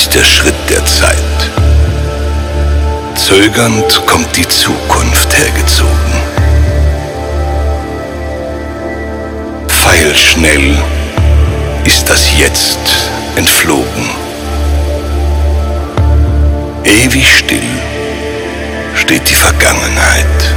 ist der Schritt der Zeit. Zögernd kommt die Zukunft hergezogen. Pfeilschnell ist das Jetzt entflogen. Ewig still steht die Vergangenheit.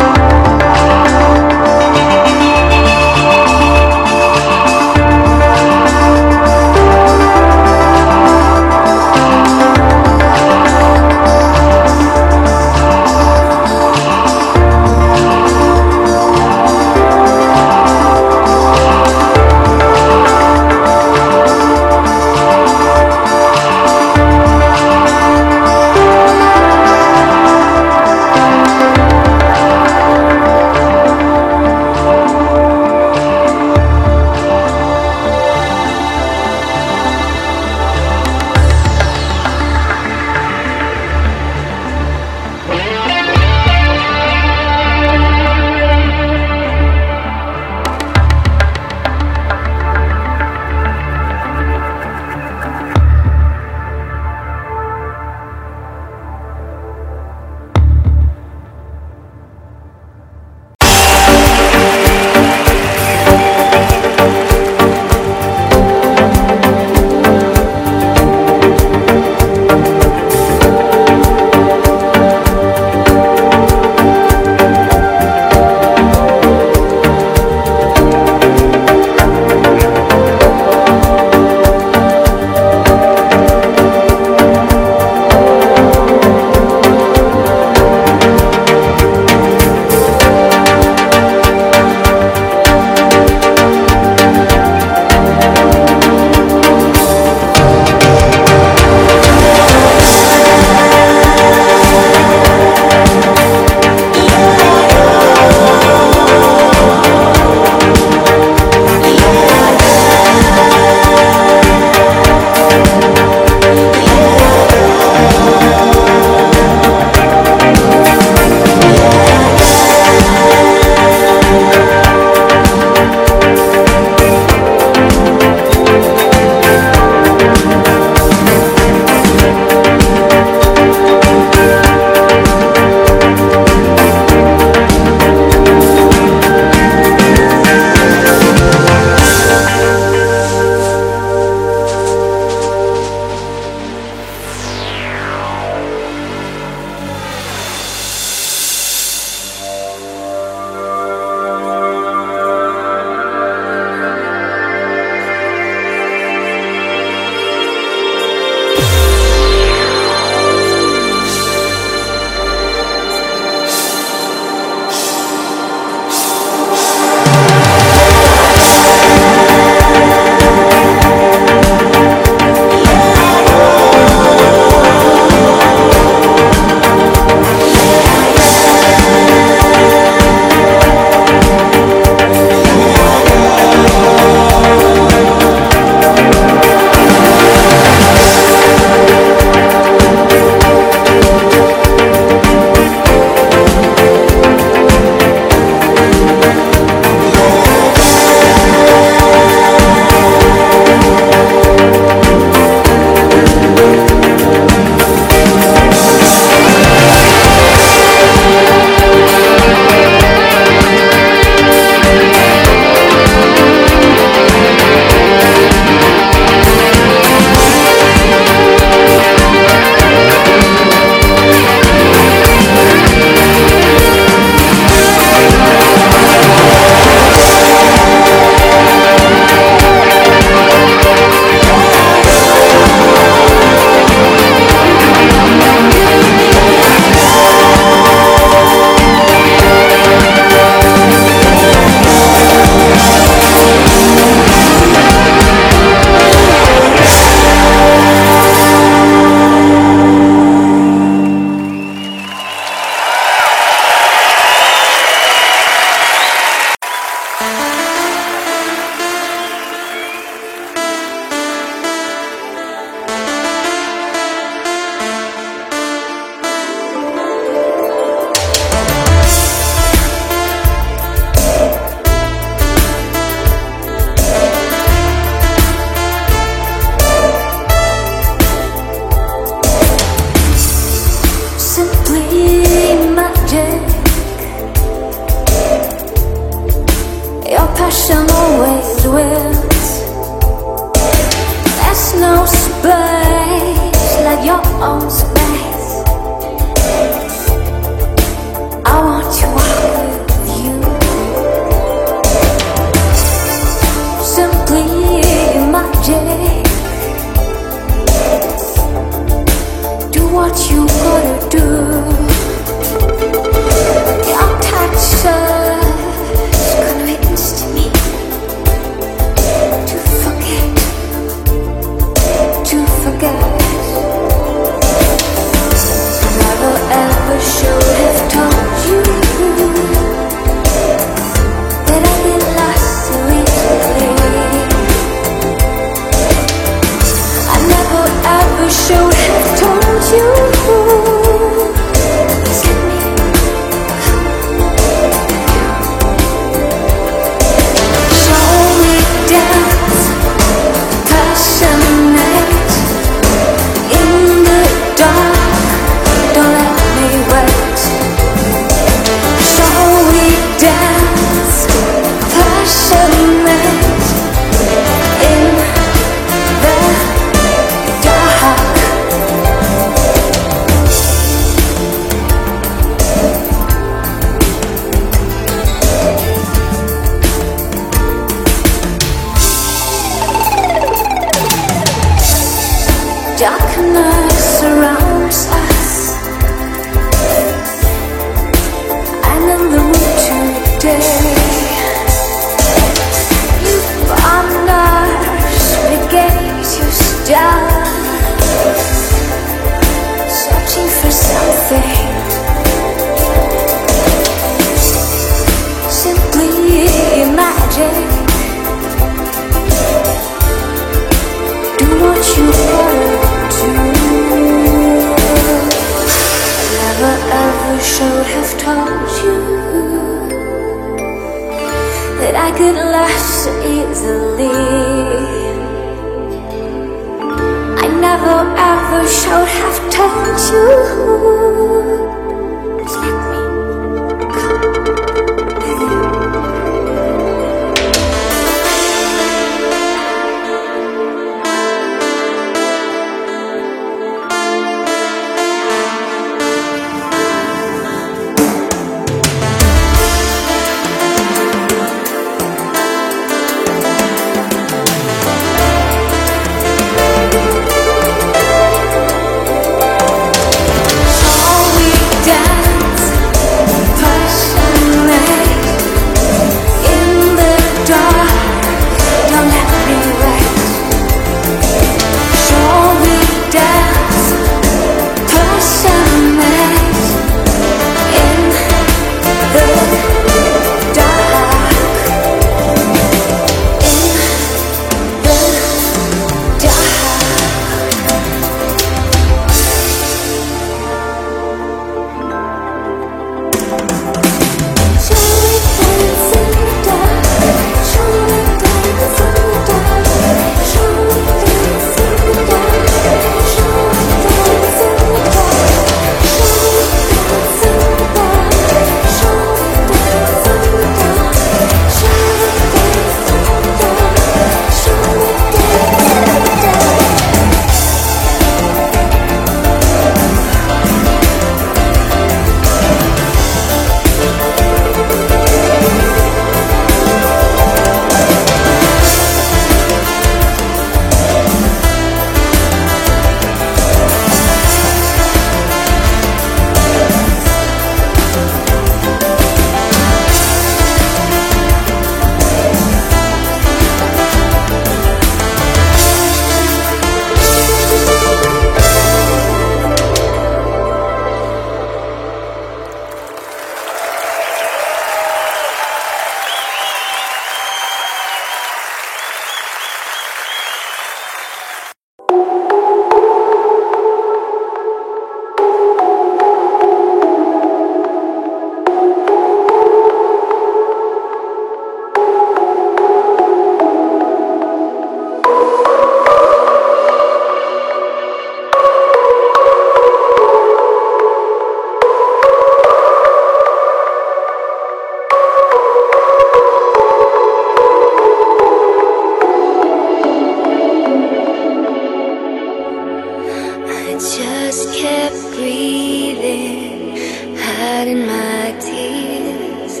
Just kept breathing, hiding my tears.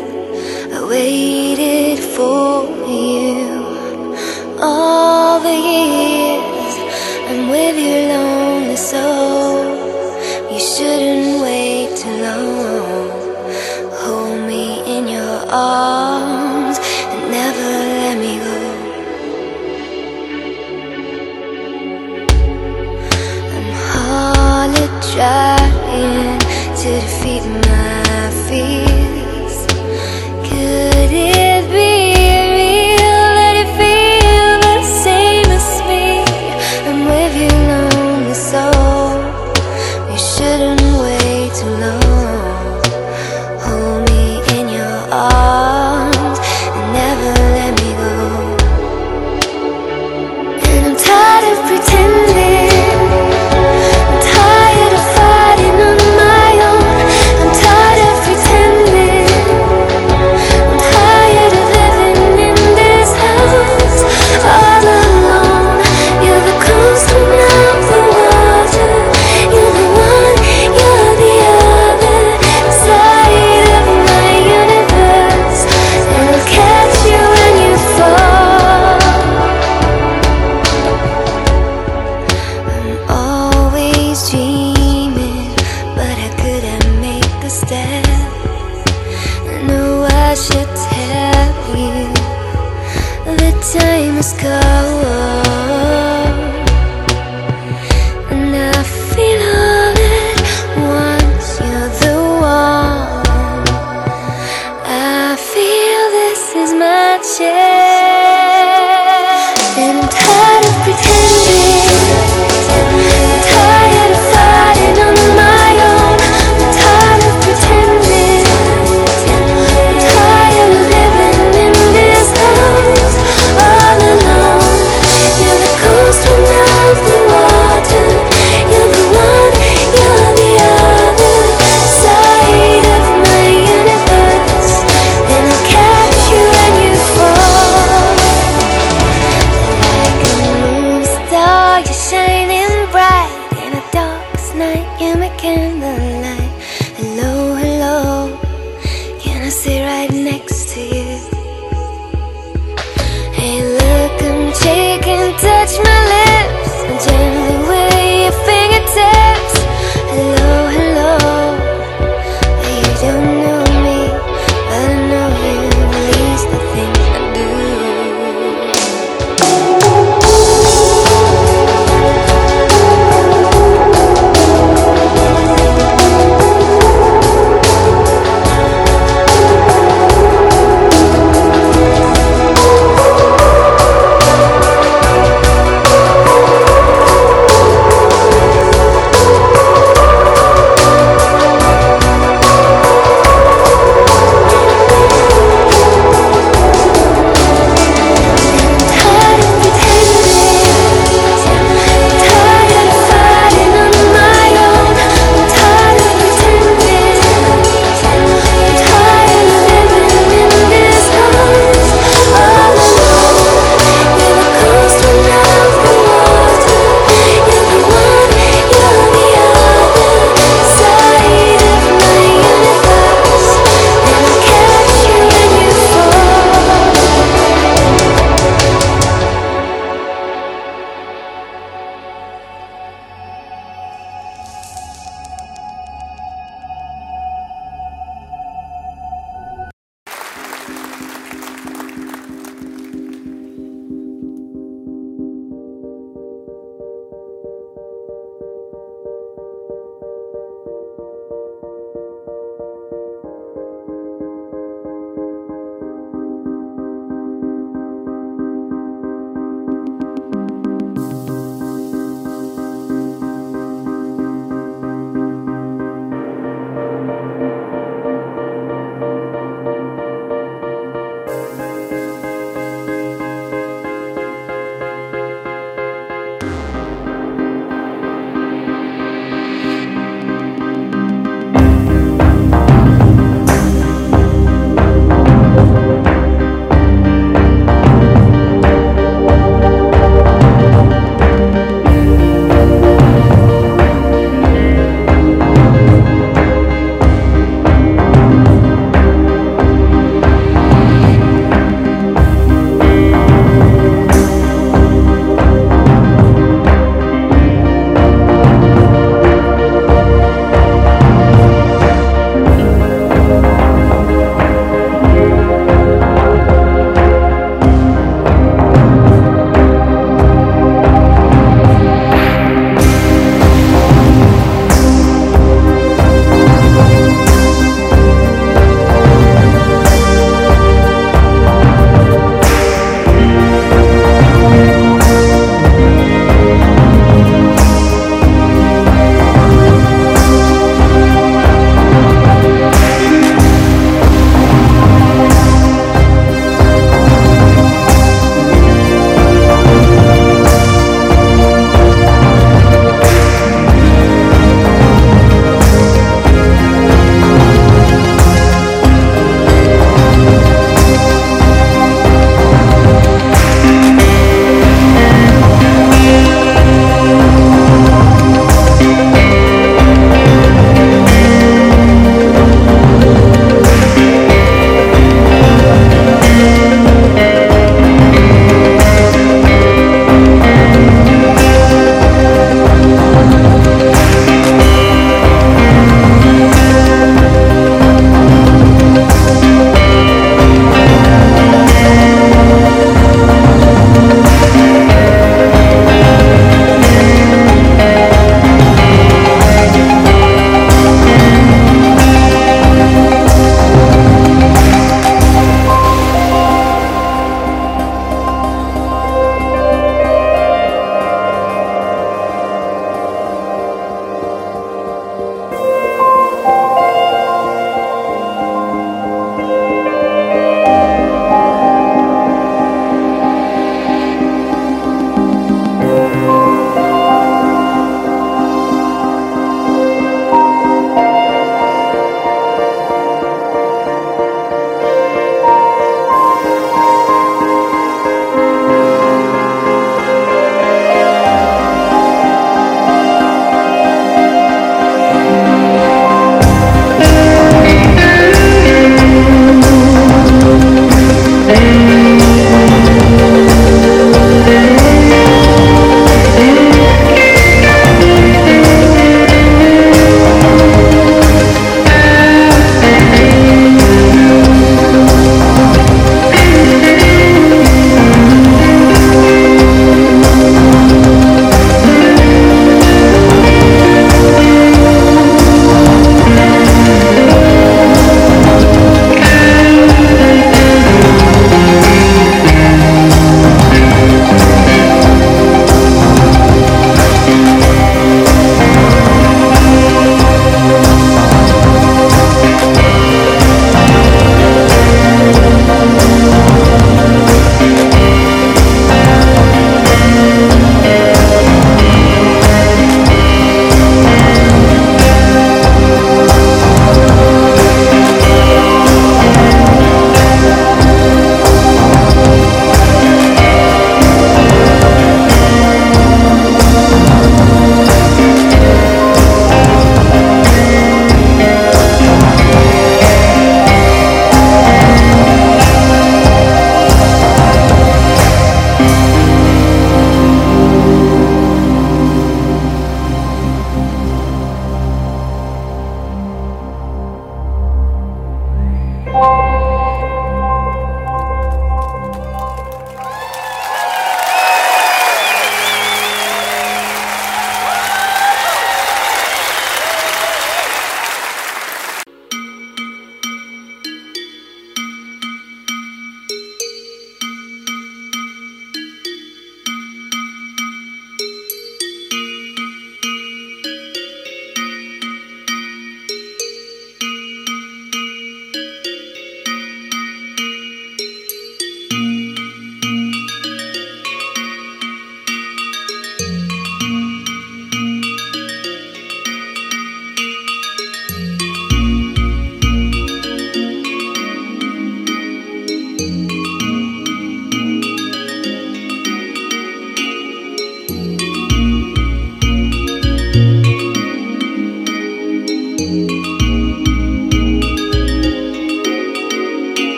I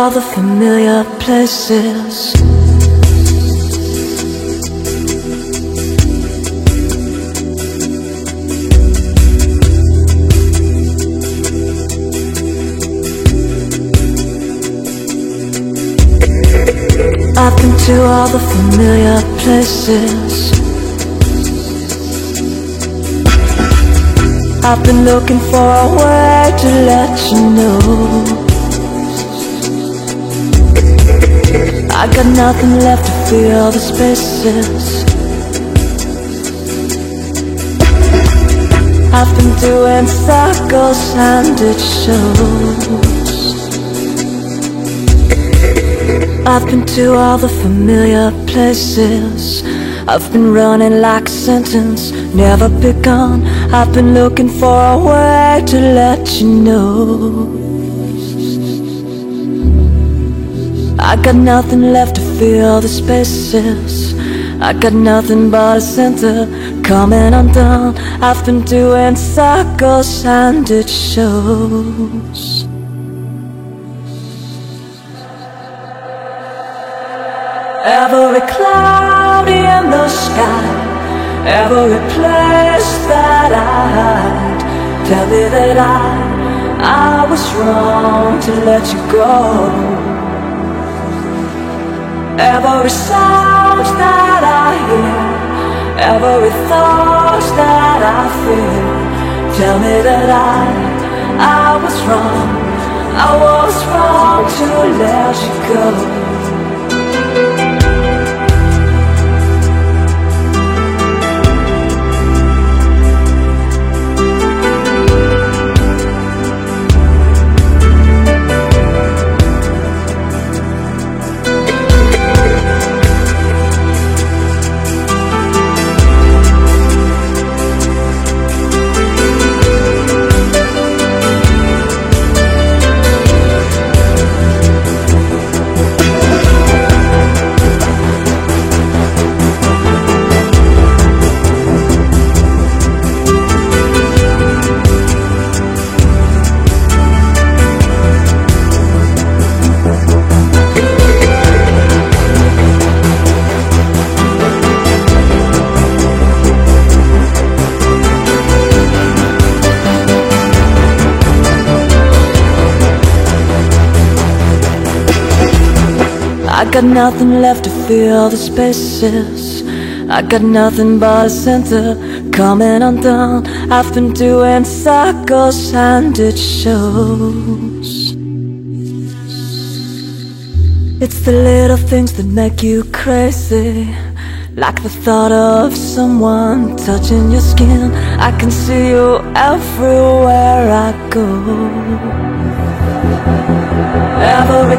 all the familiar places. I've been to all the familiar places. I've been looking for a way to let you know. I got nothing left to fill the spaces. I've been doing circles and it shows. I've been to all the familiar places. I've been running like a sentence, never begun. I've been looking for a way to let you know. I got nothing left to fill the spaces. I got nothing but a center coming undone. I've been doing circles and it shows. Every cloud in the sky, every place that I hide, tell me that I, I was wrong to let you go. Every sound that I hear, every thought that I feel, tell me that I, I was wrong, I was wrong to let you go. I got nothing left to fill the spaces. I got nothing but a center coming undone. I've been doing circles and it shows. It's the little things that make you crazy. Like the thought of someone touching your skin. I can see you everywhere I go. Every